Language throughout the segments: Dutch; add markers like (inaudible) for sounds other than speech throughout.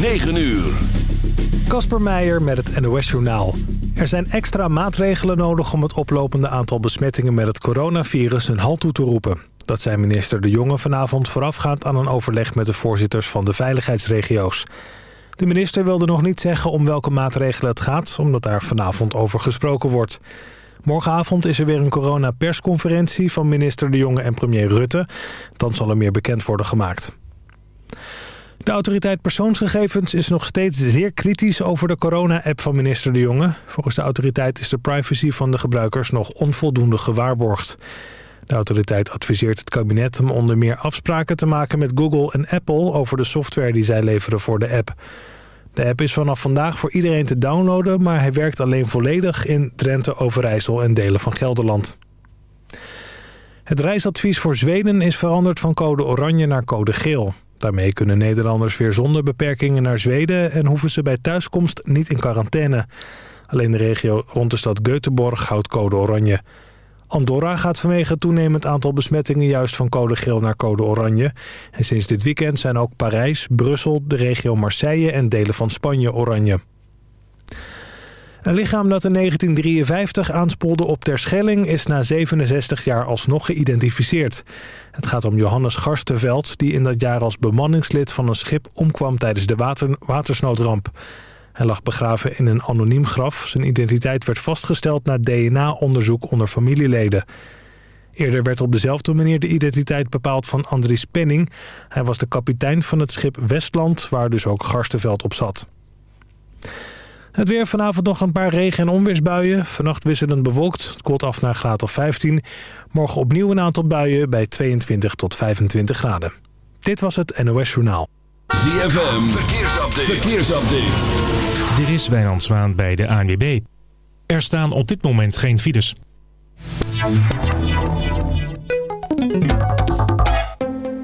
9 uur. Kasper Meijer met het NOS-journaal. Er zijn extra maatregelen nodig om het oplopende aantal besmettingen met het coronavirus een halt toe te roepen. Dat zei minister De Jonge vanavond voorafgaand aan een overleg met de voorzitters van de veiligheidsregio's. De minister wilde nog niet zeggen om welke maatregelen het gaat, omdat daar vanavond over gesproken wordt. Morgenavond is er weer een coronapersconferentie van minister De Jonge en premier Rutte. Dan zal er meer bekend worden gemaakt. De autoriteit persoonsgegevens is nog steeds zeer kritisch over de corona-app van minister De Jonge. Volgens de autoriteit is de privacy van de gebruikers nog onvoldoende gewaarborgd. De autoriteit adviseert het kabinet om onder meer afspraken te maken met Google en Apple over de software die zij leveren voor de app. De app is vanaf vandaag voor iedereen te downloaden, maar hij werkt alleen volledig in Drenthe, Overijssel en delen van Gelderland. Het reisadvies voor Zweden is veranderd van code oranje naar code geel. Daarmee kunnen Nederlanders weer zonder beperkingen naar Zweden... en hoeven ze bij thuiskomst niet in quarantaine. Alleen de regio rond de stad Göteborg houdt code oranje. Andorra gaat vanwege het toenemend aantal besmettingen... juist van code geel naar code oranje. En sinds dit weekend zijn ook Parijs, Brussel, de regio Marseille... en delen van Spanje oranje. Een lichaam dat in 1953 aanspoelde op Terschelling is na 67 jaar alsnog geïdentificeerd. Het gaat om Johannes Garstenveld, die in dat jaar als bemanningslid van een schip omkwam tijdens de water watersnoodramp. Hij lag begraven in een anoniem graf. Zijn identiteit werd vastgesteld na DNA-onderzoek onder familieleden. Eerder werd op dezelfde manier de identiteit bepaald van Andries Penning. Hij was de kapitein van het schip Westland, waar dus ook Garstenveld op zat. Het weer vanavond nog een paar regen- en onweersbuien. Vannacht wisselend bewolkt. Het koelt af naar graad of 15. Morgen opnieuw een aantal buien bij 22 tot 25 graden. Dit was het NOS Journaal. ZFM, verkeersupdate. verkeersupdate. Dit is Wijnand Zwaan bij de ANWB. Er staan op dit moment geen files.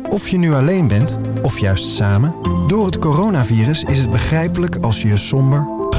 Of je nu alleen bent, of juist samen... door het coronavirus is het begrijpelijk als je je somber,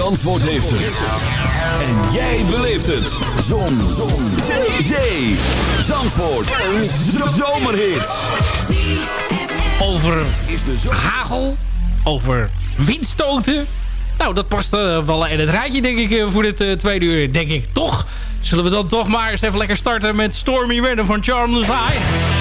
Zandvoort heeft het. En jij beleeft het. Zon. Zon. Zee. Zandvoort. Een zomerhit. Over hagel, over windstoten. Nou, dat past eh, wel in het rijtje, denk ik, eh, voor dit eh, tweede uur. Denk ik, toch? Zullen we dan toch maar eens even lekker starten met Stormy Weather van Charles High?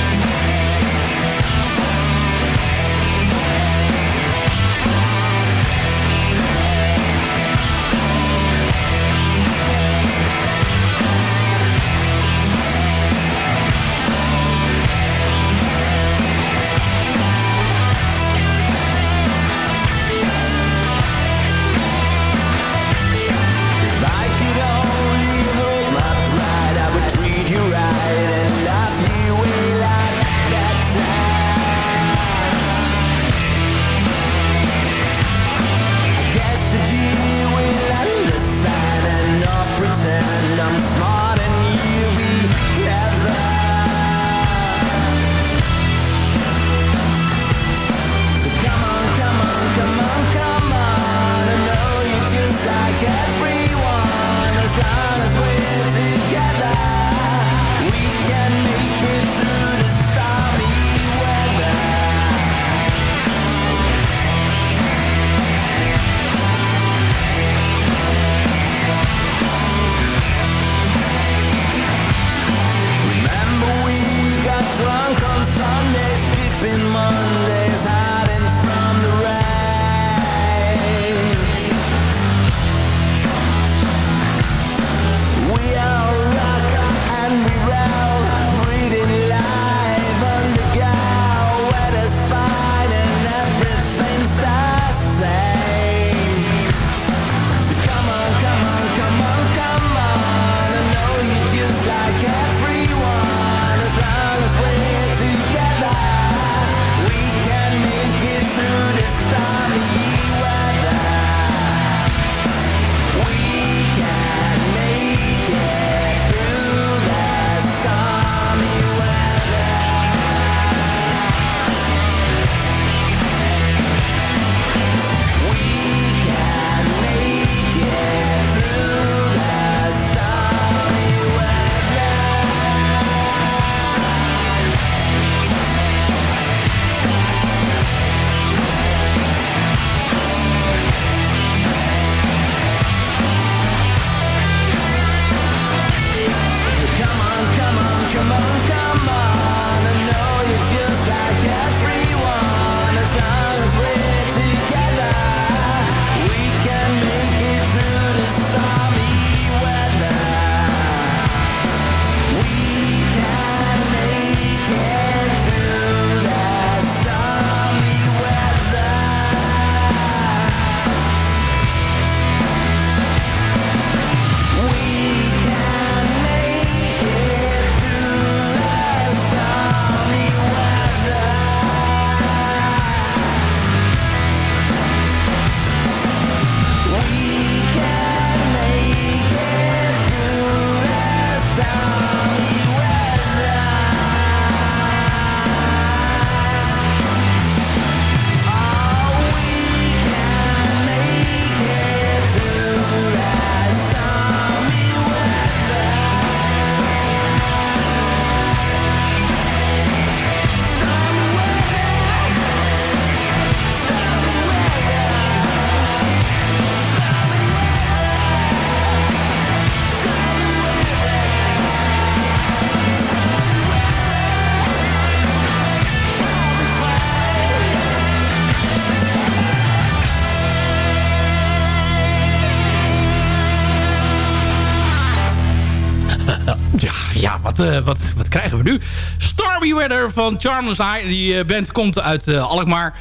Van Charmless. Die band komt uit Alkmaar.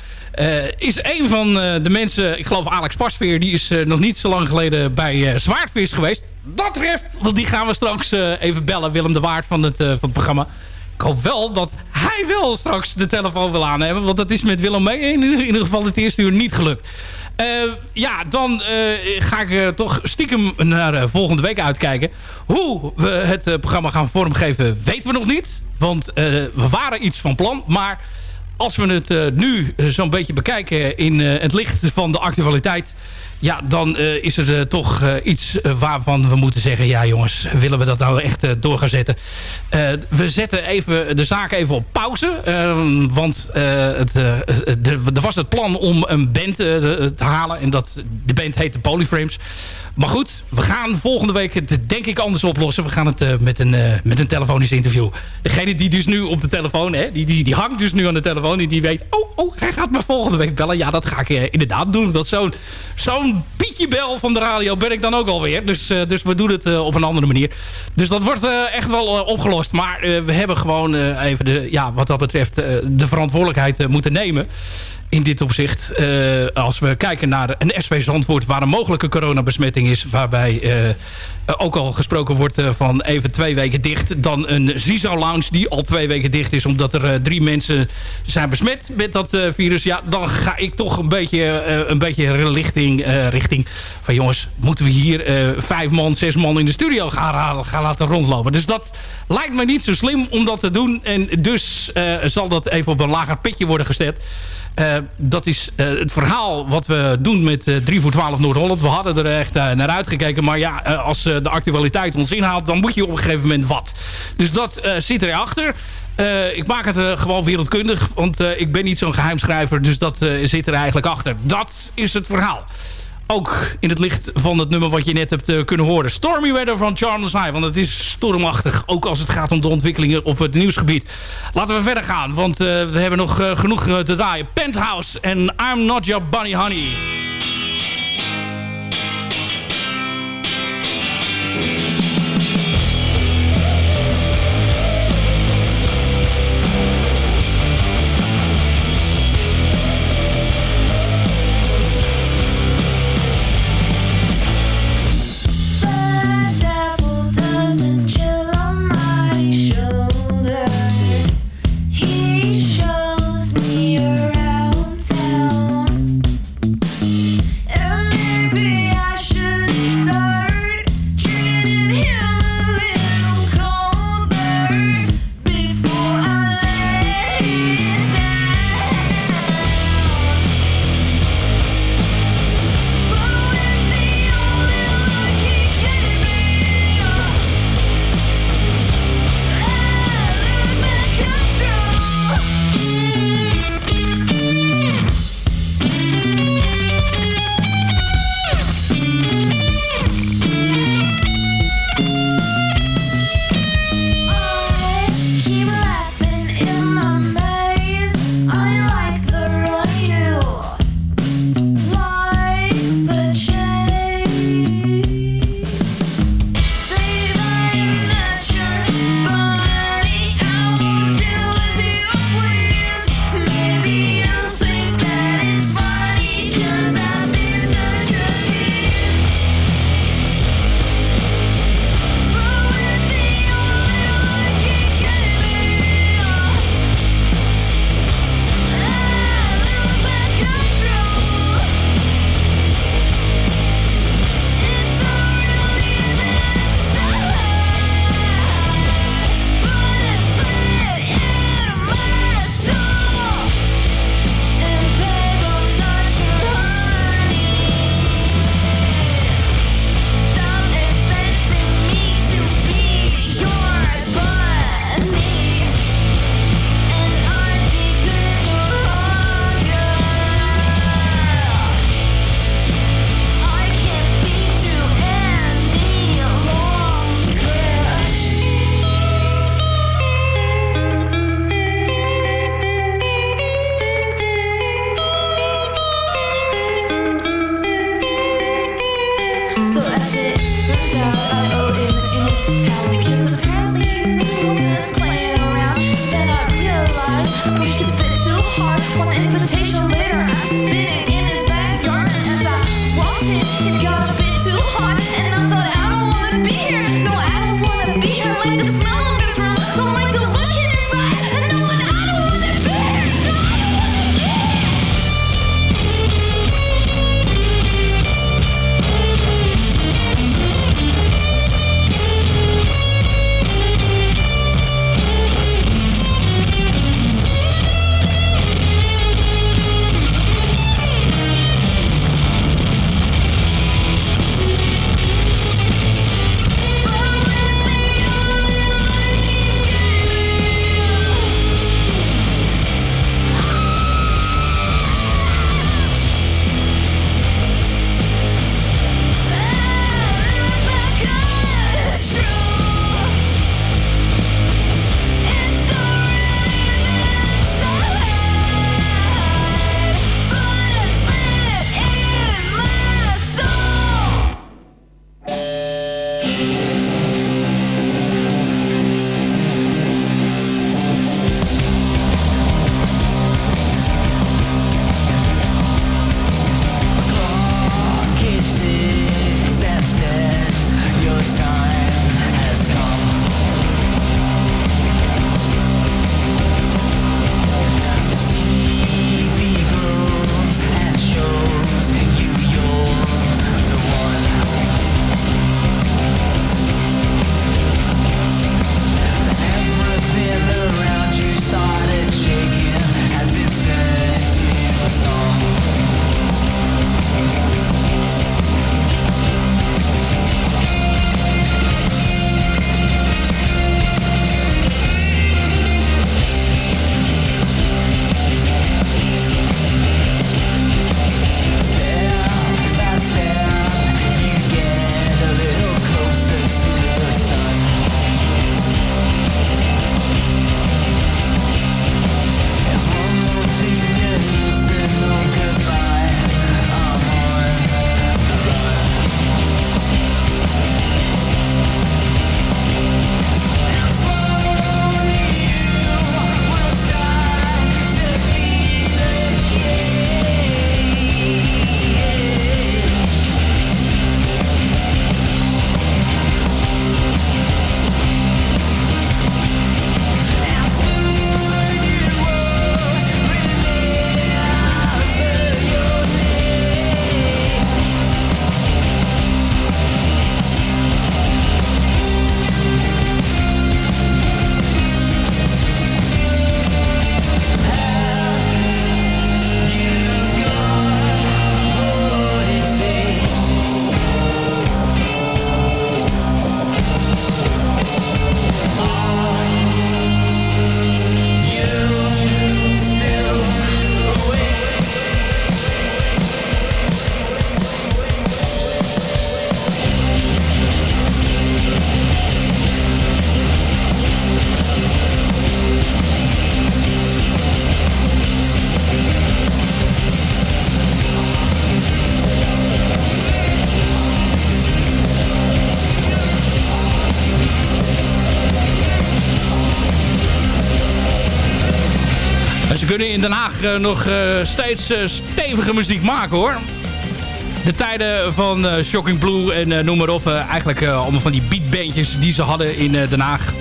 is een van de mensen, ik geloof Alex Pasveer... die is nog niet zo lang geleden bij Zwaardvis geweest. Dat treft, want die gaan we straks even bellen. Willem de Waard van het, van het programma. Ik hoop wel dat hij wel straks de telefoon wil aannemen. Want dat is met Willem mee in ieder geval het eerste uur niet gelukt. Uh, ja, dan uh, ga ik uh, toch stiekem naar volgende week uitkijken. Hoe we het programma gaan vormgeven weten we nog niet. Want we waren iets van plan. Maar als we het nu zo'n beetje bekijken in het licht van de actualiteit ja, dan uh, is er uh, toch uh, iets waarvan we moeten zeggen... ja jongens, willen we dat nou echt door gaan zetten? we zetten even de zaak even op pauze. Ehm, want er was het plan om een band te halen. En dat, de band heet de Polyframes. Maar goed, we gaan volgende week het denk ik anders oplossen. We gaan het met, een, met een telefonisch interview. Degene die dus nu op de telefoon, hè, die, die, die hangt dus nu aan de telefoon. En die weet, oh, oh, hij gaat me volgende week bellen. Ja, dat ga ik inderdaad doen. Dat zo'n zo'n Pietje Bel van de radio ben ik dan ook alweer. Dus, dus we doen het op een andere manier. Dus dat wordt echt wel opgelost. Maar we hebben gewoon even de, ja, wat dat betreft de verantwoordelijkheid moeten nemen in dit opzicht. Uh, als we kijken naar een SW Zandvoort waar een mogelijke coronabesmetting is... waarbij uh, ook al gesproken wordt van even twee weken dicht... dan een Zizo Lounge die al twee weken dicht is... omdat er drie mensen zijn besmet met dat virus. Ja, dan ga ik toch een beetje, een beetje richting, richting van... jongens, moeten we hier vijf man, zes man in de studio gaan, gaan laten rondlopen. Dus dat lijkt me niet zo slim om dat te doen. En dus zal dat even op een lager pitje worden gezet... Uh, dat is uh, het verhaal wat we doen met uh, 3 voor 12 Noord-Holland. We hadden er echt naar uitgekeken. Maar ja, als de actualiteit ons inhaalt, dan moet je op een gegeven moment wat. Dus dat zit erachter. ik maak het gewoon wereldkundig, want ik ben niet zo'n geheimschrijver. Dus dat zit er eigenlijk achter. Dat is het verhaal. Ook in het licht van het nummer wat je net hebt uh, kunnen horen. Stormy Weather van Charles High. Want het is stormachtig. Ook als het gaat om de ontwikkelingen op het nieuwsgebied. Laten we verder gaan. Want uh, we hebben nog uh, genoeg te draaien. Penthouse en I'm Not Your Bunny Honey. Nog steeds stevige muziek maken hoor. De tijden van Shocking Blue en noem maar op. eigenlijk allemaal van die beatbandjes die ze hadden in Den Haag.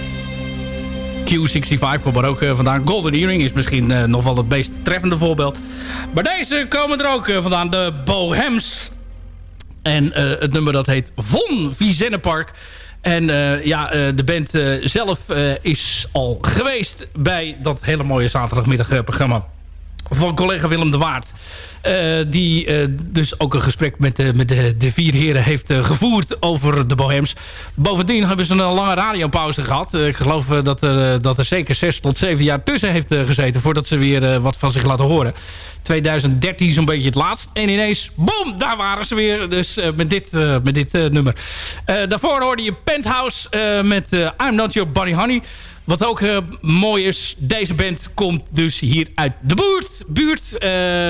Q65 kwam er ook vandaan. Golden Earring is misschien nog wel het meest treffende voorbeeld. Maar deze komen er ook vandaan. De Bohems. En het nummer dat heet Von Vizennepark. En ja, de band zelf is al geweest bij dat hele mooie zaterdagmiddagprogramma van collega Willem de Waard. Uh, die uh, dus ook een gesprek met, met de, de, vier heren heeft gevoerd over de Bohems. Bovendien hebben ze een lange radiopauze gehad. ik geloof dat, er, dat er zeker zes tot zeven jaar tussen heeft gezeten... voordat ze weer wat van zich laten horen. 2013 zo'n beetje het laatst. En ineens, boom, daar waren ze weer. Dus met dit, met dit nummer. daarvoor hoorde je Penthouse met I'm Not Your Bunny Honey... Wat ook uh, mooi is, deze band komt dus hier uit de buurt. buurt. Uh,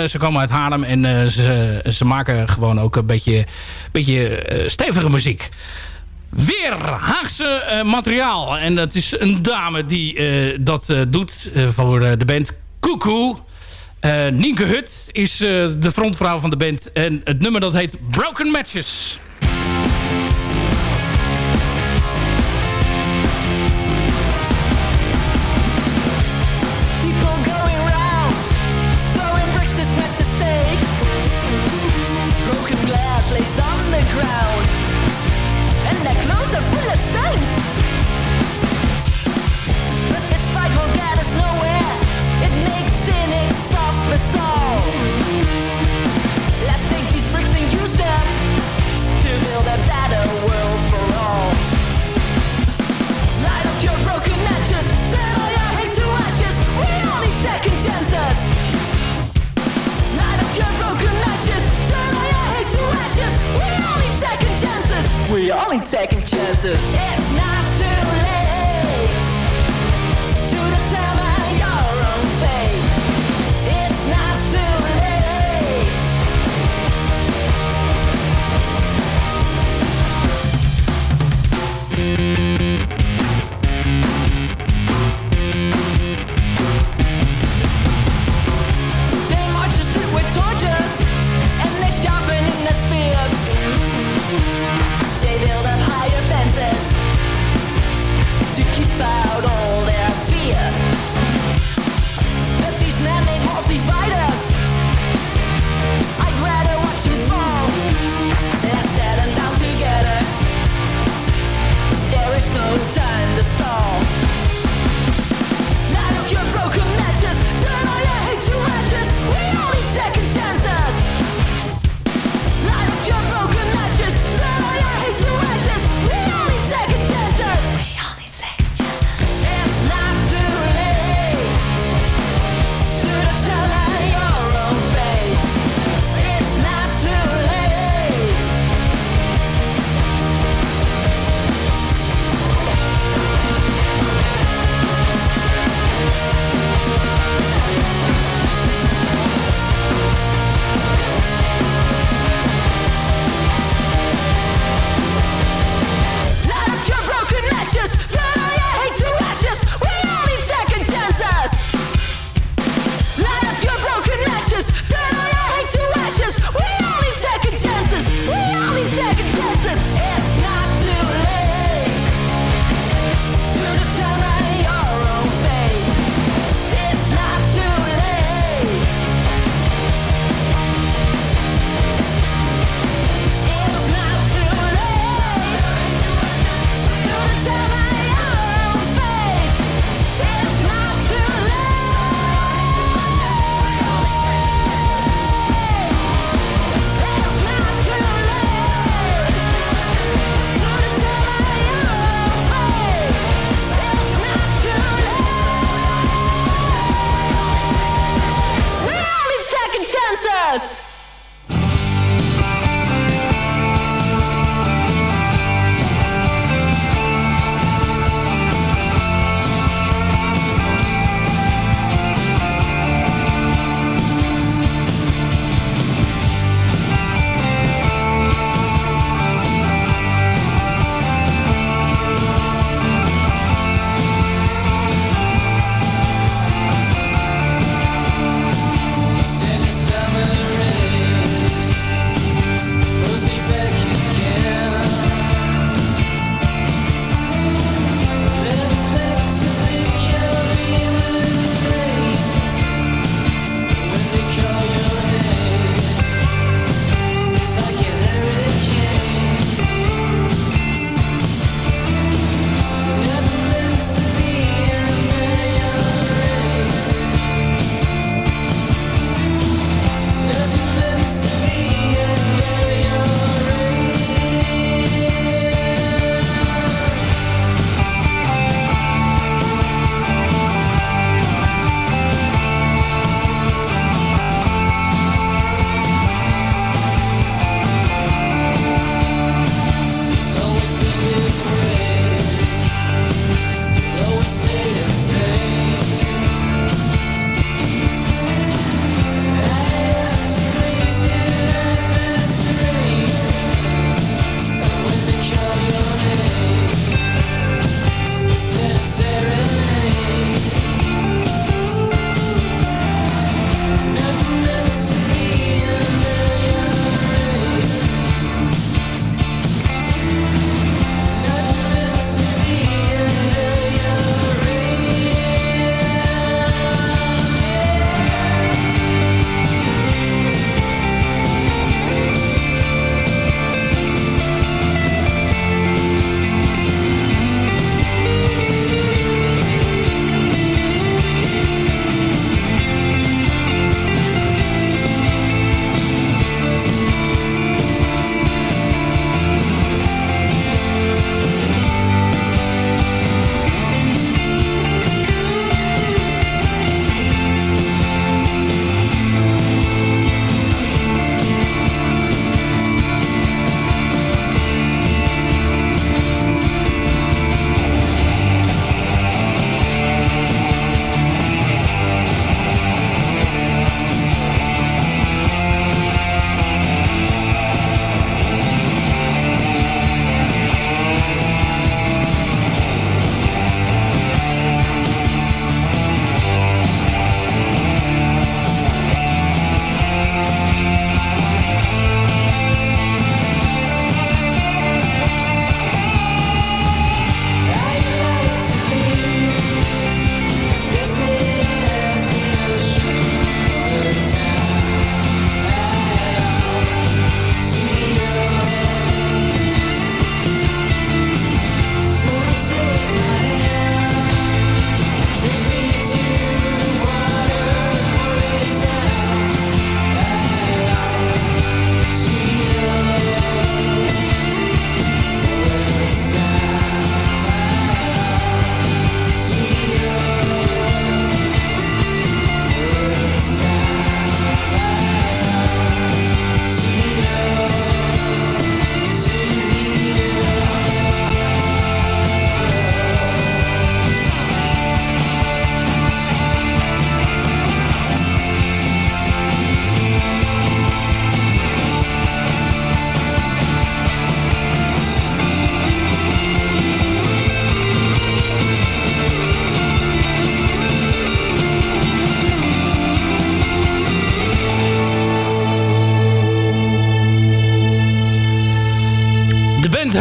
ze komen uit Haarlem en uh, ze, ze, maken gewoon ook een beetje, beetje stevige muziek. Weer Haagse materiaal. En dat is een dame die dat doet voor de band Cuckoo. Nienke Hut is de frontvrouw van de band. En het nummer dat heet Broken Matches.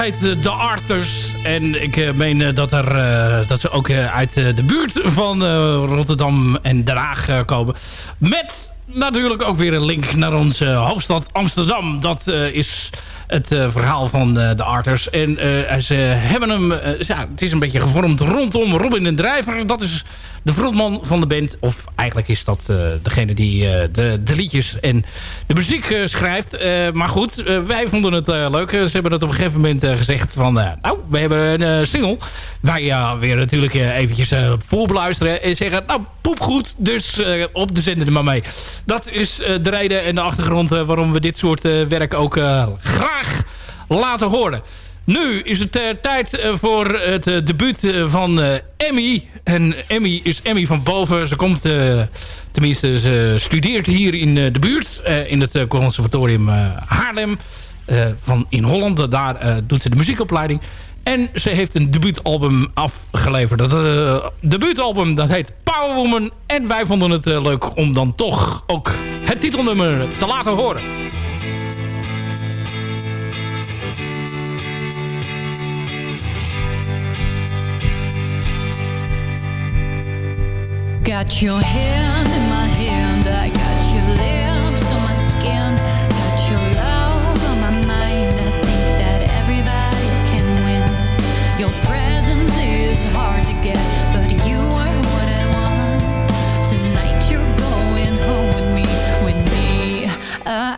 Heet The Arthurs. En ik meen dat, er, dat ze ook uit de buurt van Rotterdam en Den Haag komen. Met natuurlijk ook weer een link naar onze hoofdstad Amsterdam. Dat is het verhaal van de Arthurs. En ze hebben hem... ja, het is een beetje gevormd rondom Robin en Drijver. Dat is de frontman van de band. Of eigenlijk is dat degene die de, de, liedjes en de muziek schrijft. maar goed, wij vonden het leuk. Ze hebben het op een gegeven moment gezegd van... nou, we hebben een single. Wij weer natuurlijk eventjes vol beluisteren. En zeggen, nou, poepgoed. Dus op de zender er maar mee. Dat is de reden en de achtergrond waarom we dit soort werk ook graag laten horen. Nu is het uh, tijd uh, voor het uh, debuut van Emmy. En Emmy is Emmy van boven. Ze komt, tenminste, ze studeert hier in de buurt. in het conservatorium Haarlem. van in Holland. Daar doet ze de muziekopleiding. En ze heeft een debuutalbum afgeleverd. Dat debuutalbum dat heet Power Woman. En wij vonden het leuk om dan toch ook het titelnummer te laten horen. Got your hand in my hand, I got your lips on my skin, got your love on my mind. I think that everybody can win. Your presence is hard to get, but you are what I want. Tonight you're going home with me, with me. Uh,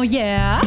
Oh, yeah.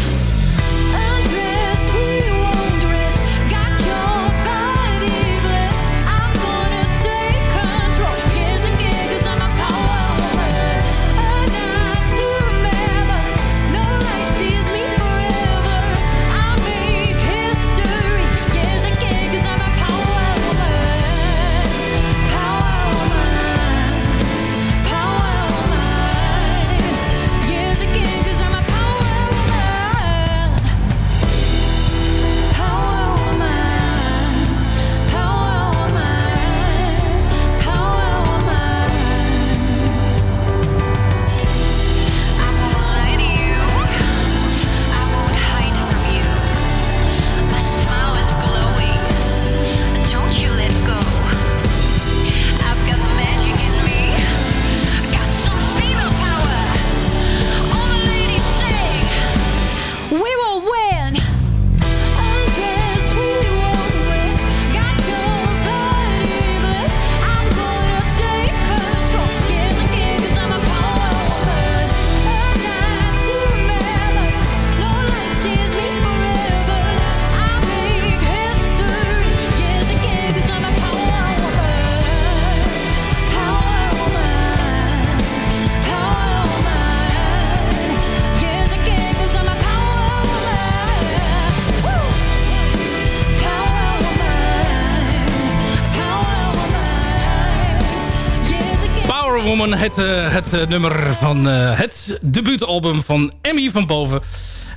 Het, het uh, nummer van uh, het debuutalbum van Emmy van Boven.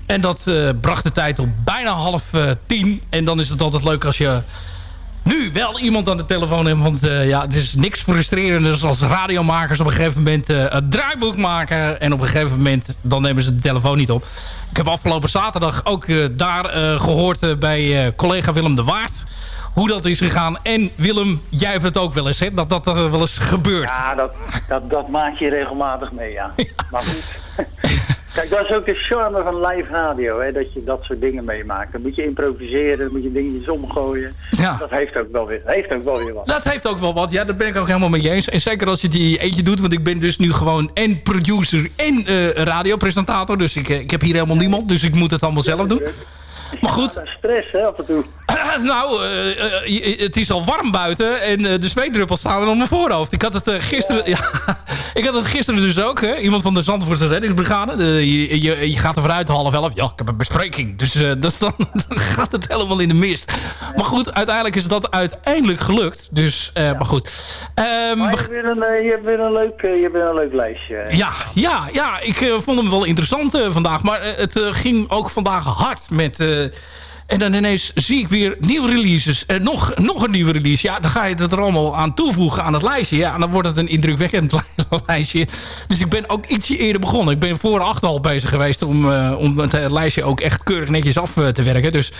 En dat bracht de tijd op bijna half tien. En dan is het altijd leuk als je nu wel iemand aan de telefoon hebt. Want ja, het is niks frustrerender als radiomakers op een gegeven moment een draaiboek maken. En op een gegeven moment dan nemen ze de telefoon niet op. Ik heb afgelopen zaterdag ook daar gehoord bij collega Willem de Waard hoe dat is gegaan. En Willem, jij hebt het ook wel eens, hè? Dat dat er wel eens gebeurt. Ja, dat, dat, dat maak je regelmatig mee, ja. (laughs) Maar goed. Kijk, dat is ook de charme van live radio, hè, dat je dat soort dingen meemaakt. Dan moet je improviseren, dan moet je dingetjes omgooien. Ja. Dat heeft ook wel weer, heeft ook wel weer wat. Dat heeft ook wel wat. Ja, daar ben ik ook helemaal mee eens. En zeker als je die eentje doet. Want ik ben dus nu gewoon en producer en eh, radiopresentator. Dus ik, eh, ik heb hier helemaal niemand. Dus ik moet het allemaal zelf doen. Maar goed. Ja, stress, hè, af en toe. (clears throat) nou, eh, eh, het is al warm buiten. En eh, de zweetdruppels staan op mijn voorhoofd. Ik had het eh, gisteren... (laughs) Ja. ik had het gisteren dus ook. Hè? Iemand van de Zandvoortse reddingsbrigade. De- je, je, je gaat er vooruit half elf. Ja, ik heb een bespreking. Dus eh, dat is dan, dan gaat het helemaal in de mist. Maar goed, uiteindelijk is dat uiteindelijk gelukt. Dus, eh, maar goed. Ehm, Maar je hebt weer een, eh, je hebt weer een, leuk, eh, je hebt weer een leuk lijstje. ja, ja, ja, ik eh, vond hem wel interessant eh, vandaag. Maar eh, het eh, ging ook vandaag hard met... eh, en dan ineens zie ik weer nieuwe releases. En nog, nog een nieuwe release. Ja, dan ga je dat er allemaal aan toevoegen aan het lijstje. Ja, dan wordt het een indrukwekkend li- (laughs) lijstje. Dus ik ben ook ietsje eerder begonnen. Ik ben voor acht al bezig geweest om, eh, om het eh, lijstje ook echt keurig netjes af eh, te werken. Dus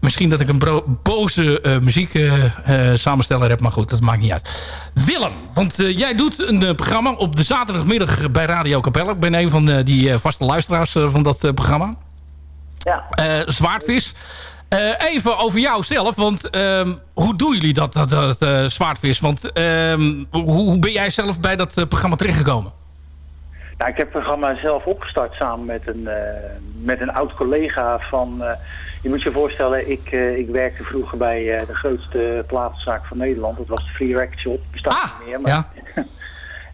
misschien dat ik een boze eh, muziek eh, eh, samensteller heb. Maar goed, dat maakt niet uit. Willem, want eh, jij doet een eh, programma op de zaterdagmiddag bij Radio Capelle. Ik ben een van eh, die eh, vaste luisteraars eh, van dat eh, programma. Ja. Eh, Zwaardvis. Eh, even over jou zelf, want ehm, hoe doen jullie dat, dat, dat eh, Zwaardvis? Want ehm, hoe, hoe ben jij zelf bij dat programma terechtgekomen? Nou, ik heb het programma zelf opgestart samen met een, met een oud collega van... je moet je voorstellen, ik, ik werkte vroeger bij de grootste platenzaak van Nederland. Dat was de Free Record Shop. Bestaat Ah, niet meer. Maar... ja. (laughs)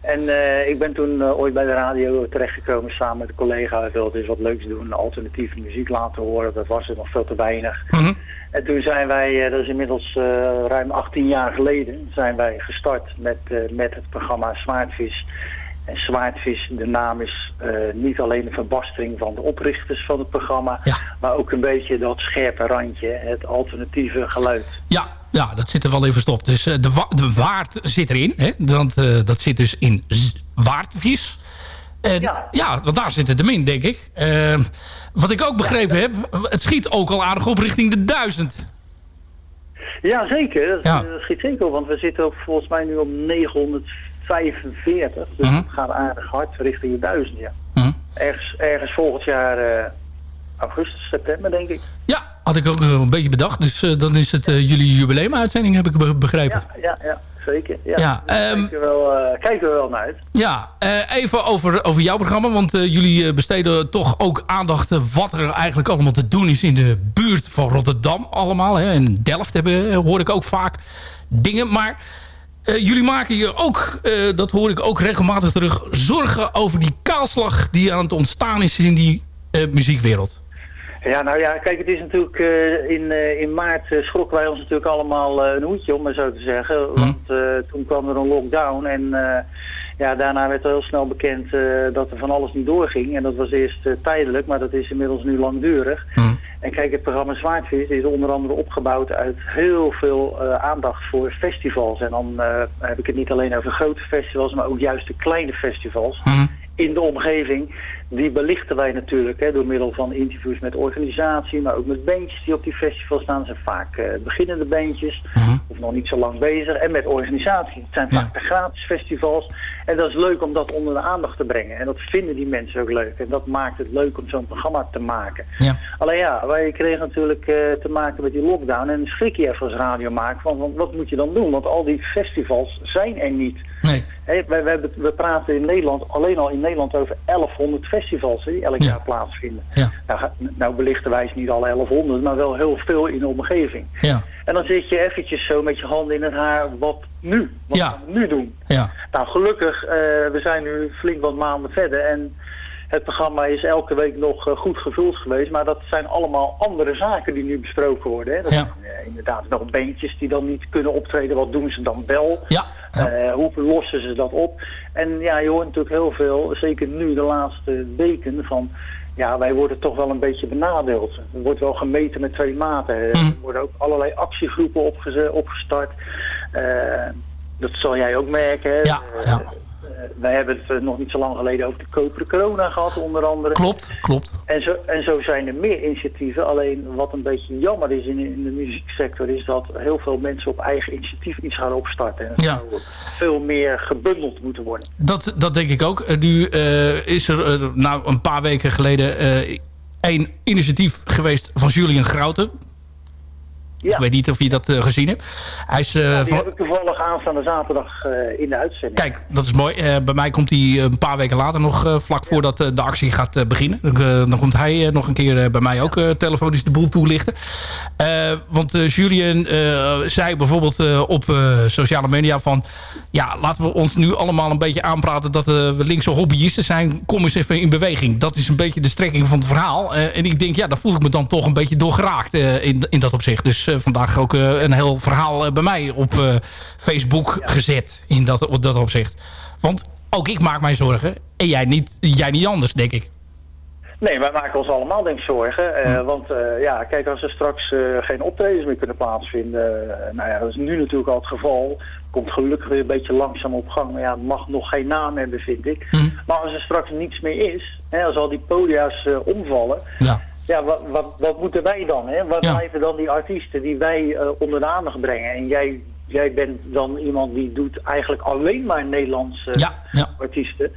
En eh, ik ben toen eh, ooit bij de radio terechtgekomen samen met een collega. Hij wilde dus wat leuks doen, alternatieve muziek laten horen. Dat was er nog veel te weinig. Mhm. En toen zijn wij, eh, dat is inmiddels ruim 18 jaar geleden, zijn wij gestart met, met het programma Zwaardvis. En Zwaardvis, de naam is niet alleen een verbastering van de oprichters van het programma, Ja. maar ook een beetje dat scherpe randje, het alternatieve geluid. Ja, ja, dat zit er wel in verstopt. Dus eh, de, wa- de waard zit erin. Hè? Want, eh, dat zit dus in waardvis. En, ja. Ja. want daar zit het hem in, denk ik. Ehm, wat ik ook begrepen heb, het schiet ook al aardig op richting de duizend. Ja, zeker. Dat, Ja. dat schiet zeker op, want we zitten ook volgens mij nu op 945. Dus Mhm. het gaat aardig hard richting de 1000, ja. Mhm. Ergens, ergens volgend jaar eh, augustus, september, denk ik. Ja, had ik ook eh, een beetje bedacht. Dus eh, dan is het eh, jullie jubileumuitzending, heb ik be- begrepen. Ja, ja, ja zeker. Ja, Ja, Dus ehm, kijken, we wel, kijken we wel naar uit. Ja, even over, over jouw programma. Want jullie besteden toch ook aandacht... wat er eigenlijk allemaal te doen is in de buurt van Rotterdam allemaal. Hè. In Delft hebben, hoor ik ook vaak dingen. Maar jullie maken je ook, dat hoor ik ook regelmatig terug... zorgen over die kaalslag die aan het ontstaan is in die muziekwereld. Ja, nou ja, kijk, het is natuurlijk eh, in, eh, in maart eh, schrokken wij ons natuurlijk allemaal een hoedje, om maar zo te zeggen. Want eh, toen kwam er een lockdown en ja, daarna werd al heel snel bekend dat er van alles niet doorging. En dat was eerst tijdelijk, maar dat is inmiddels nu langdurig. En kijk, het programma Zwaardvis is onder andere opgebouwd uit heel veel aandacht voor festivals. En dan heb ik het niet alleen over grote festivals, maar ook juist de kleine festivals in de omgeving. Die belichten wij natuurlijk hè, door middel van interviews met organisatie, maar ook met bandjes die op die festivals staan. Dat zijn vaak eh, beginnende bandjes, of nog niet zo lang bezig. En met organisatie. Het zijn vaak de gratis festivals. En dat is leuk om dat onder de aandacht te brengen. En dat vinden die mensen ook leuk. En dat maakt het leuk om zo'n programma te maken. Ja. Alleen ja, wij kregen natuurlijk eh, te maken met die lockdown. En schrik je even als radio maken van, van wat moet je dan doen? Want al die festivals zijn er niet. Nee. Wij, wij, we praten in Nederland, alleen al in Nederland over 1100 festivals hè, die elk Ja. jaar plaatsvinden. Ja. Nou, nou belichten wij ze niet alle 1100, maar wel heel veel in de omgeving. Ja. En dan zit je eventjes zo met je handen in het haar, wat nu? Wat Ja. gaan we nu doen? Ja. Nou, gelukkig, eh, we zijn nu flink wat maanden verder en het programma is elke week nog eh, goed gevuld geweest, maar dat zijn allemaal andere zaken die nu besproken worden. Hè. Dat Ja. zijn eh, inderdaad nog beentjes die dan niet kunnen optreden, wat doen ze dan wel? Ja. Ja. Eh, hoe lossen ze dat op? En ja, je hoort natuurlijk heel veel, zeker nu de laatste weken, van ja, wij worden toch wel een beetje benadeeld. Er wordt wel gemeten met twee maten. Er Mhm. worden ook allerlei actiegroepen opgestart. Dat zal jij ook merken. hè? Ja, ja. Wij hebben het eh, nog niet zo lang geleden over de koperen corona gehad, onder andere. Klopt, klopt. En zo, en zo zijn er meer initiatieven. Alleen wat een beetje jammer is in, in de muzieksector is dat heel veel mensen op eigen initiatief iets gaan opstarten. En Ja. zou veel meer gebundeld moeten worden. Dat, dat denk ik ook. Eh, nu eh, is er eh, nou een paar weken geleden eh een initiatief geweest van Julian Grouten. Ja, Ik weet niet of je dat eh, gezien hebt. Hij is, eh, die van- heb ik toevallig aanstaande zaterdag eh, in de uitzending. Kijk, dat is mooi. Bij mij komt hij een paar weken later nog, vlak voordat de actie gaat beginnen. Dan, dan komt hij nog een keer bij mij ook telefonisch de boel toelichten. Want Julien eh, zei bijvoorbeeld op sociale media van... Ja, laten we ons nu allemaal een beetje aanpraten dat we linkse hobbyisten zijn. Kom eens even in beweging. Dat is een beetje de strekking van het verhaal. En ik denk, ja, daar voel ik me dan toch een beetje door geraakt in, in dat opzicht. Dus vandaag ook eh, een heel verhaal eh, bij mij op eh, Facebook gezet in dat, op dat opzicht. Want ook ik maak mij zorgen. En jij niet, jij niet anders, denk ik. Nee, wij maken ons allemaal denk ik zorgen. eh, Want eh, ja, kijk, als er straks eh, geen optredens meer kunnen plaatsvinden... eh, nou ja, dat is nu natuurlijk al het geval. Komt gelukkig weer een beetje langzaam op gang. Maar ja, het mag nog geen naam hebben, vind ik. Maar als er straks niets meer is... Hè, als al die podia's eh, omvallen... Ja. Ja, wat, wat, wat moeten wij dan? Hè? Wat Ja. blijven dan die artiesten die wij eh, onder de aandacht brengen? En jij, jij bent dan iemand die doet eigenlijk alleen maar Nederlandse Ja, ja. artiesten.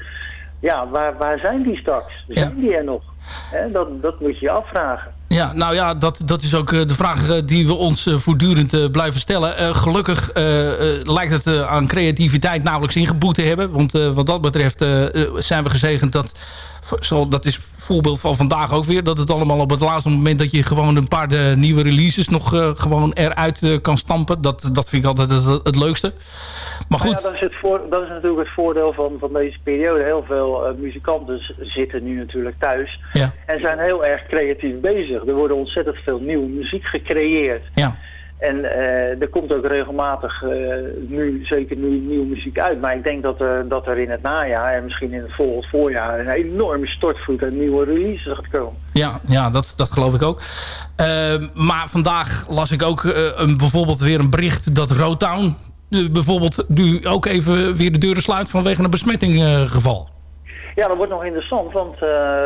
Ja, waar, waar zijn die straks? Zijn die er nog? Hè, dat, dat moet je je afvragen. Ja, nou ja, dat, dat is ook eh, de vraag eh, die we ons voortdurend blijven stellen. Gelukkig lijkt het aan creativiteit nauwelijks ingeboet te hebben. Want wat dat betreft zijn we gezegend dat... Zo, dat is voorbeeld van vandaag ook weer. Dat het allemaal op het laatste moment dat je gewoon een paar de nieuwe releases nog eh, gewoon eruit eh, kan stampen. Dat, dat vind ik altijd het, het leukste. Maar Nou goed, ja, dat, is het voor, dat is natuurlijk het voordeel van, van deze periode. Heel veel eh, muzikanten zitten nu natuurlijk thuis ja, en zijn heel erg creatief bezig. Er worden ontzettend veel nieuwe muziek gecreëerd. ja. En eh, er komt ook regelmatig eh, nu, zeker nu, nieuwe muziek uit. Maar ik denk dat er, dat er in het najaar en misschien in het volgend voorjaar een enorme stortvloed aan nieuwe releases gaat komen. Ja, ja dat, dat geloof ik ook. Ehm, maar vandaag las ik ook eh, een, bijvoorbeeld weer een bericht dat Rotown eh, bijvoorbeeld nu ook even weer de deuren sluit vanwege een besmettinggeval. Ja, dat wordt nog interessant, want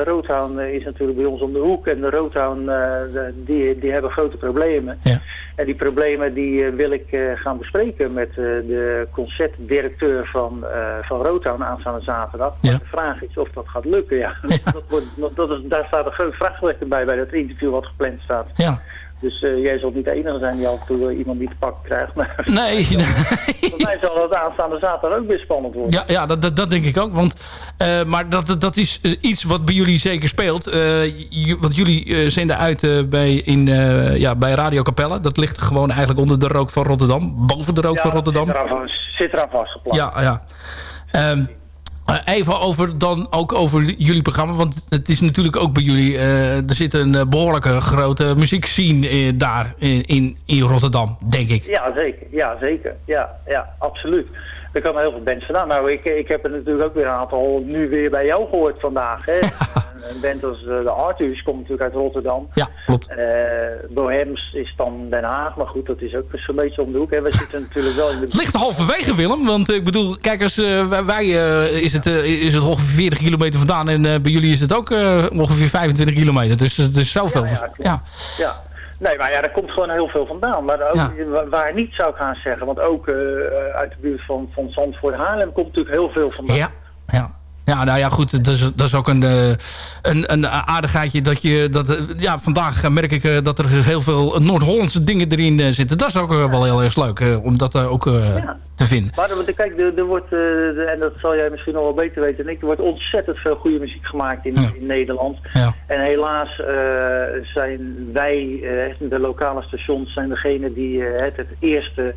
Rotown eh, is natuurlijk bij ons om de hoek en de Rotown eh, die, die hebben grote problemen. Ja. En die problemen die wil ik gaan bespreken met de concertdirecteur van, van aanstaande zaterdag. Ja. Maar de vraag is of dat gaat lukken. Ja. (laughs) Dat wordt, dat is, daar staat een groot vraagteken bij bij dat interview wat gepland staat. Ja. Dus eh, jij zult niet de enige zijn die af en toe eh, iemand niet te pakken krijgt. Maar (laughs) Nee, (laughs) nee. voor mij zal dat aanstaande zaterdag ook weer spannend worden. Ja, ja dat, dat, dat denk ik ook. Want, eh, maar dat, dat is iets wat bij jullie zeker speelt. Want jullie zenden uit bij, in, ja, bij Radio Capelle. Dat ligt gewoon eigenlijk onder de rook van Rotterdam. Boven de rook Ja, van Rotterdam. Zit eraan, zit eraan vastgeplakt. Ja, ja. Ehm, eh, even over, dan ook over jullie programma. Want het is natuurlijk ook bij jullie... eh, er zit een eh, behoorlijke grote muziekscene eh, daar in, in, in Rotterdam, denk ik. Ja, zeker. Ja, zeker. Ja, ja, absoluut. Er kan heel veel bands vandaan. Nou, ik, ik heb er natuurlijk ook weer een aantal nu weer bij jou gehoord vandaag. Hè. (laughs) Een- Een band als eh, de Arthurs komt natuurlijk uit Rotterdam. Ja, klopt. Eh Bohems is dan Den Haag, maar goed, dat is ook zo'n beetje om de hoek. Hè. We zitten natuurlijk wel in de... Het (laughs) ligt halverwege, Willem. Want ik bedoel, kijk eens, eh, wij, is, het, is het ongeveer 40 kilometer vandaan. En bij jullie is het ook ongeveer 25 kilometer. Dus het is zoveel. Ja, ja, Ja. Nee, maar ja, daar komt gewoon heel veel vandaan. Maar ook, Ja. waar niet zou ik gaan zeggen, want ook uit de buurt van, van Zandvoort Haarlem komt natuurlijk heel veel vandaan. ja. Ja. Nou ja, goed. Dat is, dat is ook een, eh, een, een aardigheidje dat je... Dat, eh, ja, vandaag eh, merk ik dat er heel veel Noord-Hollandse dingen erin zitten. Dat is ook wel heel erg leuk om dat ook Ja. te vinden. Maar kijk, er, er wordt, en dat zal jij misschien nog wel beter weten dan ik, er wordt ontzettend veel goede muziek gemaakt in, Ja. in Nederland. Ja. En helaas zijn wij, de lokale stations, zijn degene die het het eerste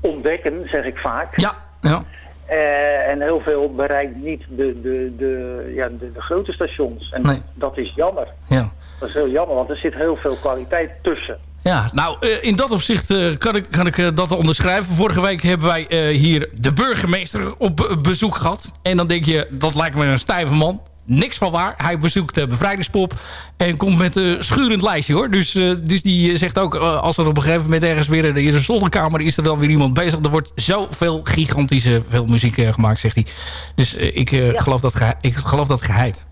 ontdekken, zeg ik vaak. Ja, ja. Eh, en heel veel bereikt niet de, de, de, ja, de, de grote stations. En Nee. dat is jammer. ja. Dat is heel jammer, want er zit heel veel kwaliteit tussen. Ja, nou, eh, in dat opzicht eh, kan ik, kan ik dat onderschrijven. Vorige week hebben wij hier de burgemeester op bezoek gehad. En dan denk je, dat lijkt me een stijve man. Niks van waar. Hij bezoekt de bevrijdingspop en komt met een schurend lijstje hoor. Dus, eh, dus die zegt ook, eh, als er op een gegeven moment ergens weer in de zolderkamer is er dan weer iemand bezig. Er wordt zoveel gigantische veel muziek eh, gemaakt, zegt hij. Dus eh, ik, eh, geloof dat ik geloof dat geheid.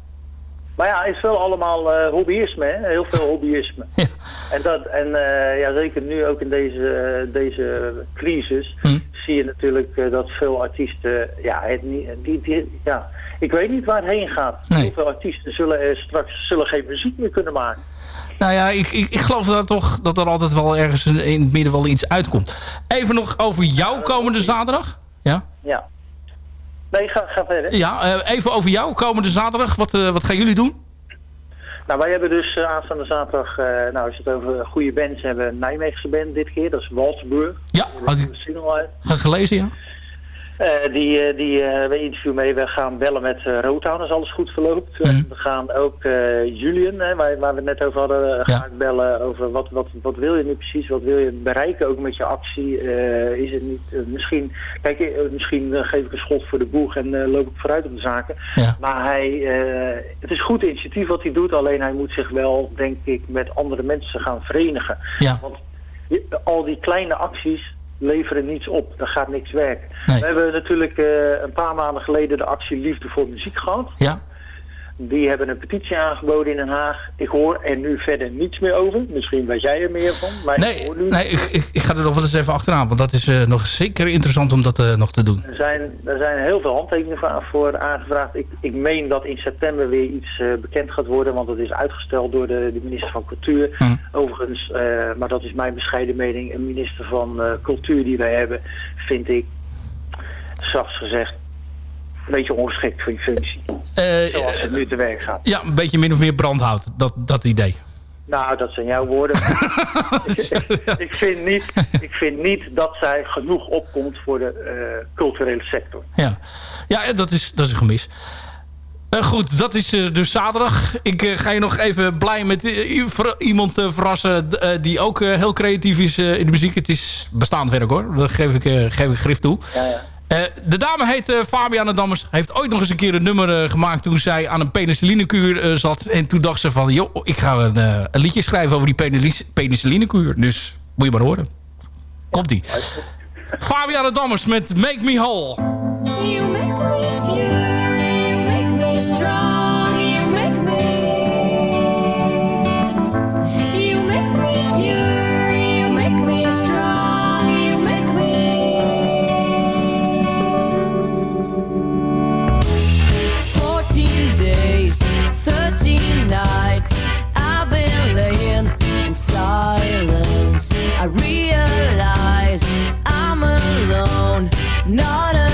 Maar ja, het is wel allemaal eh, hobbyisme, hè? heel veel hobbyisme. (laughs) Ja. En, dat, en eh, ja, zeker nu ook in deze, deze crisis Hm. zie je natuurlijk eh, dat veel artiesten, ja, het niet, die, die, ja, ik weet niet waar het heen gaat. Nee. Heel veel artiesten zullen er straks zullen geen muziek meer kunnen maken. Nou ja, ik, ik, ik geloof dat toch dat er altijd wel ergens in het midden wel iets uitkomt. Even nog over jou komende zaterdag. Ja, Ja. Nee, ga, ga verder. ja eh, even over jou komende zaterdag. Wat, eh, wat gaan jullie doen? Nou, wij hebben dus eh, aanstaande zaterdag, nou als het over goede bands hebben, een Nijmeegse band dit keer, dat is Walsburg. Ja, had ik gelezen, ja? Eh, die eh, die eh, we interview mee. We gaan bellen met uh, Rotown als alles goed verloopt. Eh, Mhm. we gaan ook eh, Julian, hè, waar, waar we het net over hadden, eh, Ja. ga ik bellen over wat, wat, wat wil je nu precies, wat wil je bereiken ook met je actie. Eh, is het niet, eh, misschien, kijk, eh, misschien eh, geef ik een schot voor de boeg en eh, loop ik vooruit op de zaken. Ja. Maar hij, eh, het is goed initiatief wat hij doet, alleen hij moet zich wel, denk ik, met andere mensen gaan verenigen. Ja. Want al die kleine acties leveren niets op. Er gaat niks werken. Nee. We hebben natuurlijk eh, een paar maanden geleden de actie Liefde voor Muziek gehad. Ja? Die hebben een petitie aangeboden in Den Haag. Ik hoor er nu verder niets meer over. Misschien weet jij er meer van. Maar ik Nee, hoor nu nee ik, ik, ik ga er nog wel eens even achteraan. Want dat is eh, nog zeker interessant om dat eh, nog te doen. Er zijn, er zijn heel veel handtekeningen voor- aangevraagd. Ik, ik meen dat in september weer iets eh, bekend gaat worden, want het is uitgesteld door de, de minister van Cultuur. Hm. Overigens, maar dat is mijn bescheiden mening, een minister van Cultuur die wij hebben, vind ik, zachts gezegd, een beetje ongeschikt voor je functie. Eh, Zoals het nu te werk gaat. ja, een beetje min of meer brandhout. Dat, dat idee. Nou, dat zijn jouw woorden. (laughs) (laughs) ik, vind niet, ik vind niet dat zij genoeg opkomt voor de eh, culturele sector. Ja, ja dat, is, dat is een gemis. Eh, goed, dat is eh, dus zaterdag. Ik eh, ga je nog even blij met eh, iemand eh, verrassen... eh, die ook eh, heel creatief is eh, in de muziek. Het is bestaand werk hoor. Dat geef ik, eh, geef ik grif toe. Ja, ja. Eh, de dame heet eh, Fabiana Dammers. Heeft ooit nog eens een keer een nummer eh, gemaakt... toen zij aan een penicillinekuur zat. En toen dacht ze van... joh, ik ga een, een liedje schrijven over die penicilli- penicillinekuur. Dus moet je maar horen. Komt-ie. Fabiana Dammers met Make Me Whole. You make me pure, you make me strong, Realize I'm alone, not alone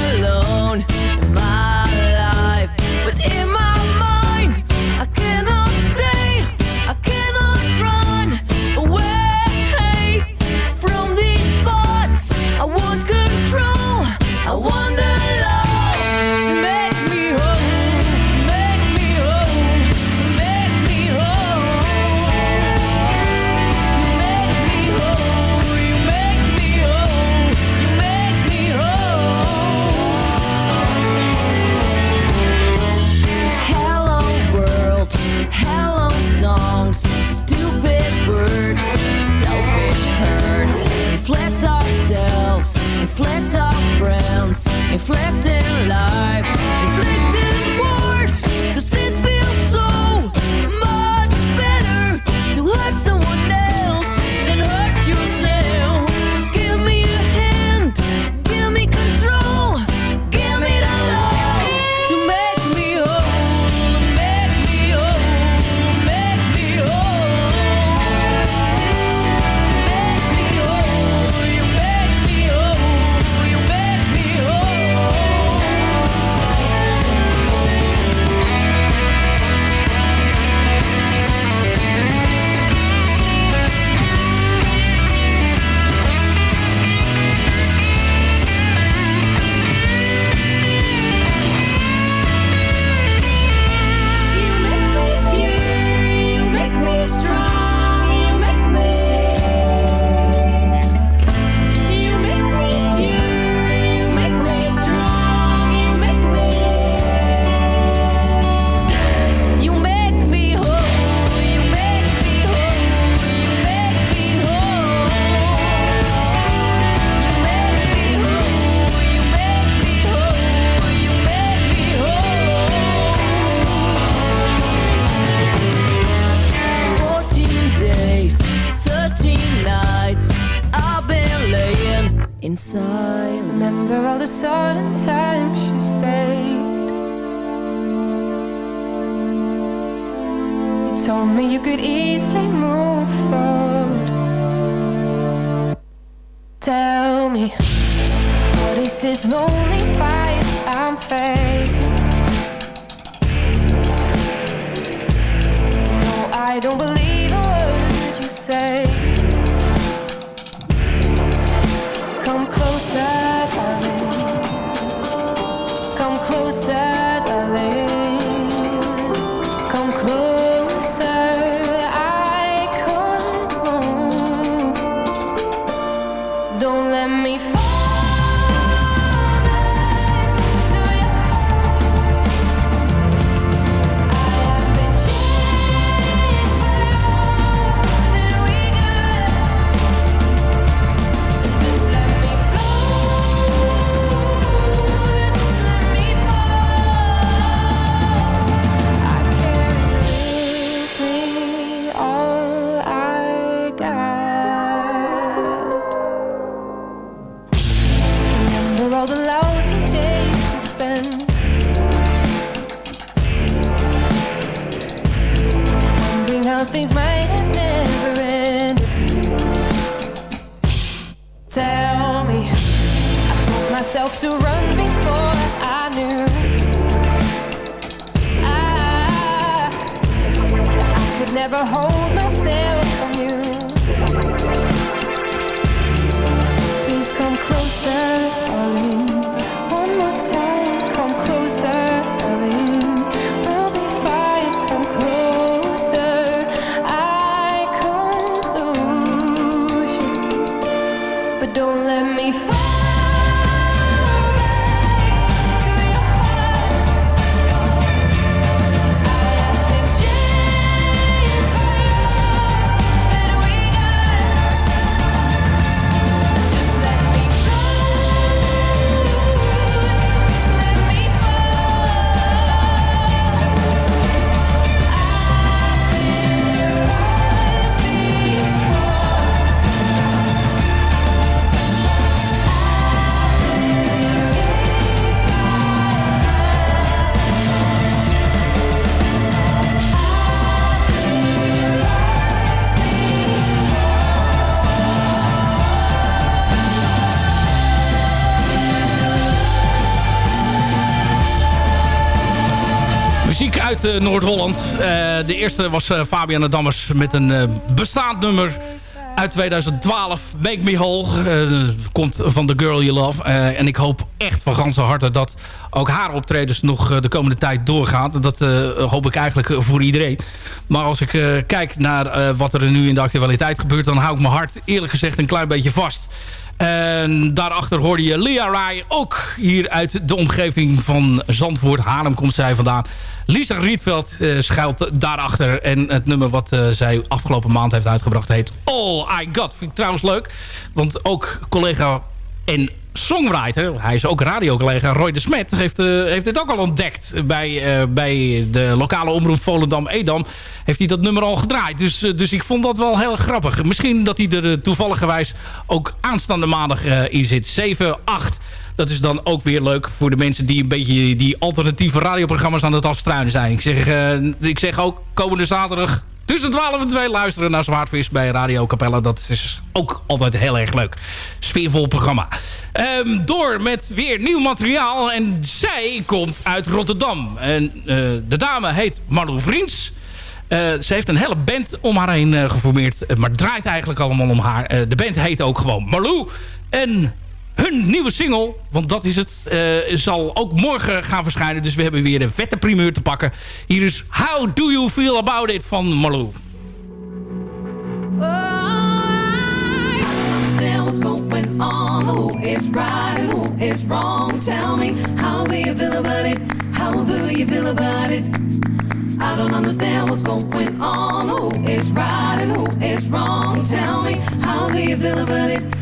eh, Noord-Holland. Eh, de eerste was uh, Fabian de Dammers met een eh, bestaand nummer uit 2012. Make Me Whole. komt van The Girl You Love. en ik hoop echt van ganse harte dat ook haar optredens nog de komende tijd doorgaan. Dat hoop ik eigenlijk voor iedereen. Maar als ik kijk naar wat er nu in de actualiteit gebeurt... dan hou ik mijn hart eerlijk gezegd een klein beetje vast. En daarachter hoorde je Lia Rai, ook hier uit de omgeving van Zandvoort. Haarlem komt zij vandaan. Lisa Rietveld uh, schuilt daarachter. En het nummer wat uh, zij afgelopen maand heeft uitgebracht heet All I Got. Vind ik trouwens leuk. Want ook collega en songwriter, hij is ook radiocollega, Roy de Smet, heeft, uh, heeft dit ook al ontdekt. Bij, uh, bij de lokale omroep Volendam-Edam heeft hij dat nummer al gedraaid. Dus, uh, dus ik vond dat wel heel grappig. Misschien dat hij er toevalligerwijs ook aanstaande maandag in zit. 7, 8. Dat is dan ook weer leuk voor de mensen die een beetje die alternatieve radioprogramma's aan het afstruinen zijn. Ik zeg, ik zeg ook komende zaterdag tussen 12 en 2 luisteren naar Zwaardvis bij Radio Capella. Dat is ook altijd heel erg leuk. Sfeervol programma. Um, door met weer nieuw materiaal. En zij komt uit Rotterdam. En uh, de dame heet Marlo Vriends. Uh, ze heeft een hele band om haar heen uh, geformeerd. maar draait eigenlijk allemaal om haar. de band heet ook gewoon Marlou. En hun nieuwe single, want dat is het, uh, zal ook morgen gaan verschijnen. Dus we hebben weer een vette primeur te pakken. Hier is How Do You Feel About It van about it? I don't understand what's going on. Who is right and who is wrong? Tell me, how do you feel about it?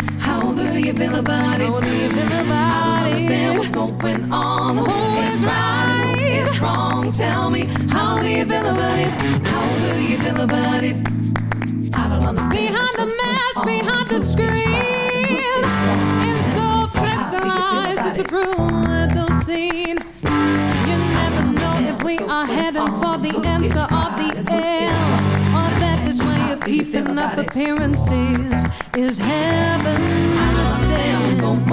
How do you feel about it? How do you feel I about don't understand it? what's going on. Who is right? Who is wrong? Tell me, how do you feel about it? How do you feel about it? I don't understand. Behind the mask, behind the screen, and so lies it's a those seen. You never know if we are heading for the answer or the end, or that this way of keeping up appearances is heaven.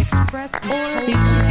Express all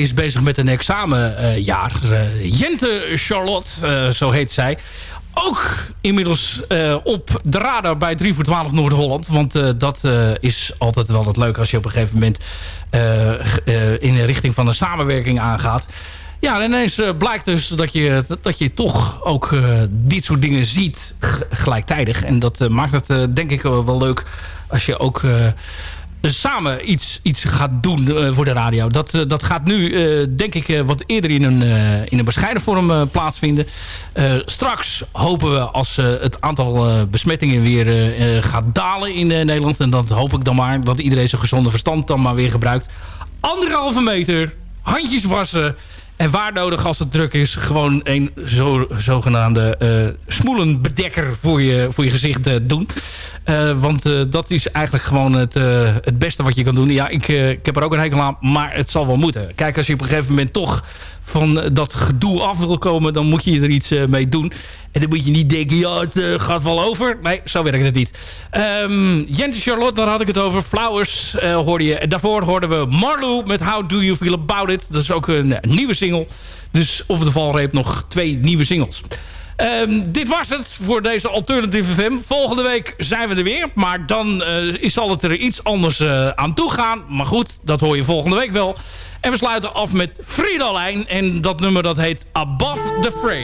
is bezig met een examenjaar. Uh, Jente Charlotte, uh, zo heet zij. ook inmiddels eh, op de radar bij 3 voor 12 Noord-Holland. Want eh, dat eh, is altijd wel het leuke als je op een gegeven moment eh, eh, in de richting van een samenwerking aangaat. Ja, en ineens eh, blijkt dus dat je, dat, je toch ook eh, dit soort dingen ziet gelijktijdig. En dat eh, maakt het eh, denk ik wel leuk als je ook... samen iets, iets gaat doen eh, voor de radio. Dat, eh, dat gaat nu, eh, denk ik, wat eerder in een, in een bescheiden vorm plaatsvinden. Straks hopen we als het aantal besmettingen weer gaat dalen in Nederland. En dat hoop ik dan maar dat iedereen zijn gezonde verstand dan maar weer gebruikt. Anderhalve meter, handjes wassen. En waar nodig als het druk is, gewoon een zo, zogenaamde eh smoelenbedekker voor je, voor je gezicht eh, doen. Eh, want dat is eigenlijk gewoon het, het beste wat je kan doen. Ja, ik, ik heb er ook een hekel aan, maar het zal wel moeten. Kijk, als je op een gegeven moment toch van dat gedoe af wil komen... dan moet je er iets mee doen. En dan moet je niet denken, ja, het eh, gaat wel over. Nee, zo werkt het niet. Ehm Jente Charlotte, daar had ik het over. Flowers eh, hoorde je. Daarvoor hoorden we Marlou met How Do You Feel About It. Dat is ook een eh, nieuwe single. Dus op de valreep nog twee nieuwe singles. Ehm, dit was het voor deze Alternative FM. Volgende week zijn we er weer. Maar dan eh, zal het er iets anders aan toe gaan. Maar goed, dat hoor je volgende week wel. En we sluiten af met Friedalijn. En dat nummer dat heet Above the Fray.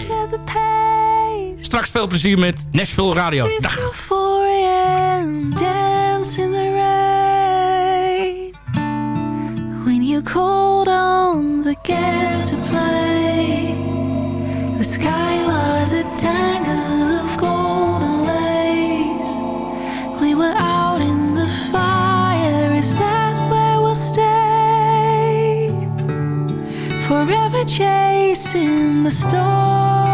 Straks veel plezier met Nashville Radio. Dag. 4 a.m. dance in the rain When you called on the girl to play The sky was a tangle of golden lace We were out in the fire Is that where we'll stay? Forever chasing the storm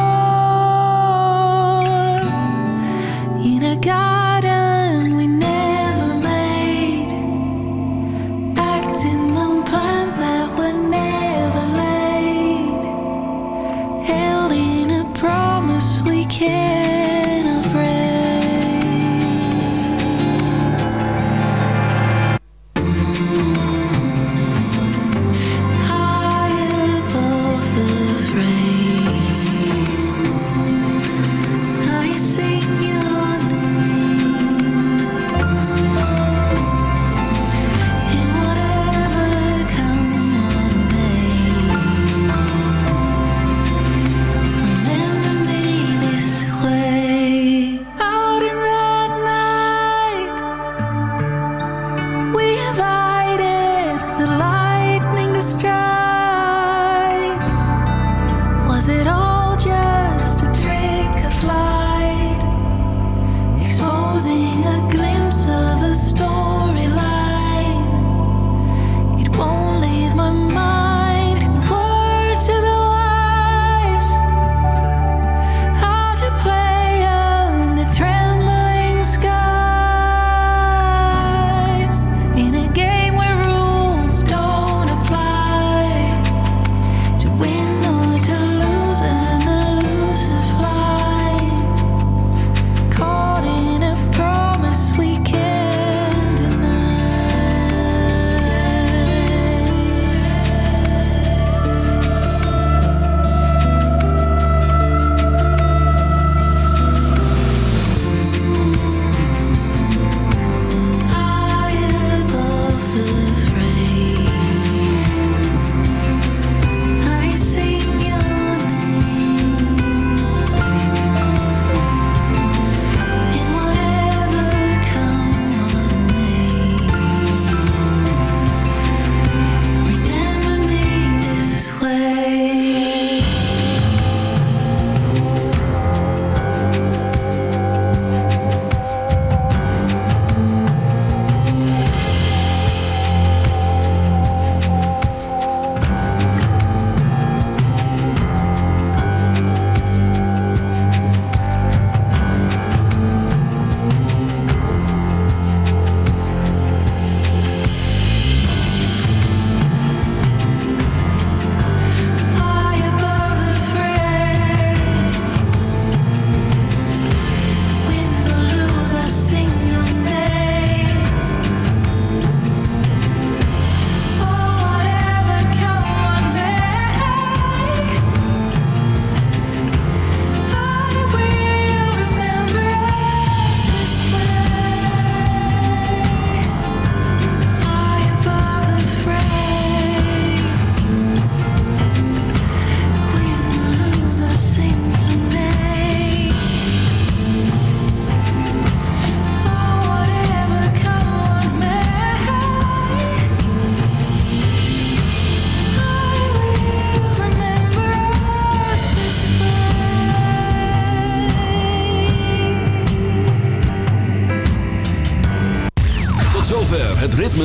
in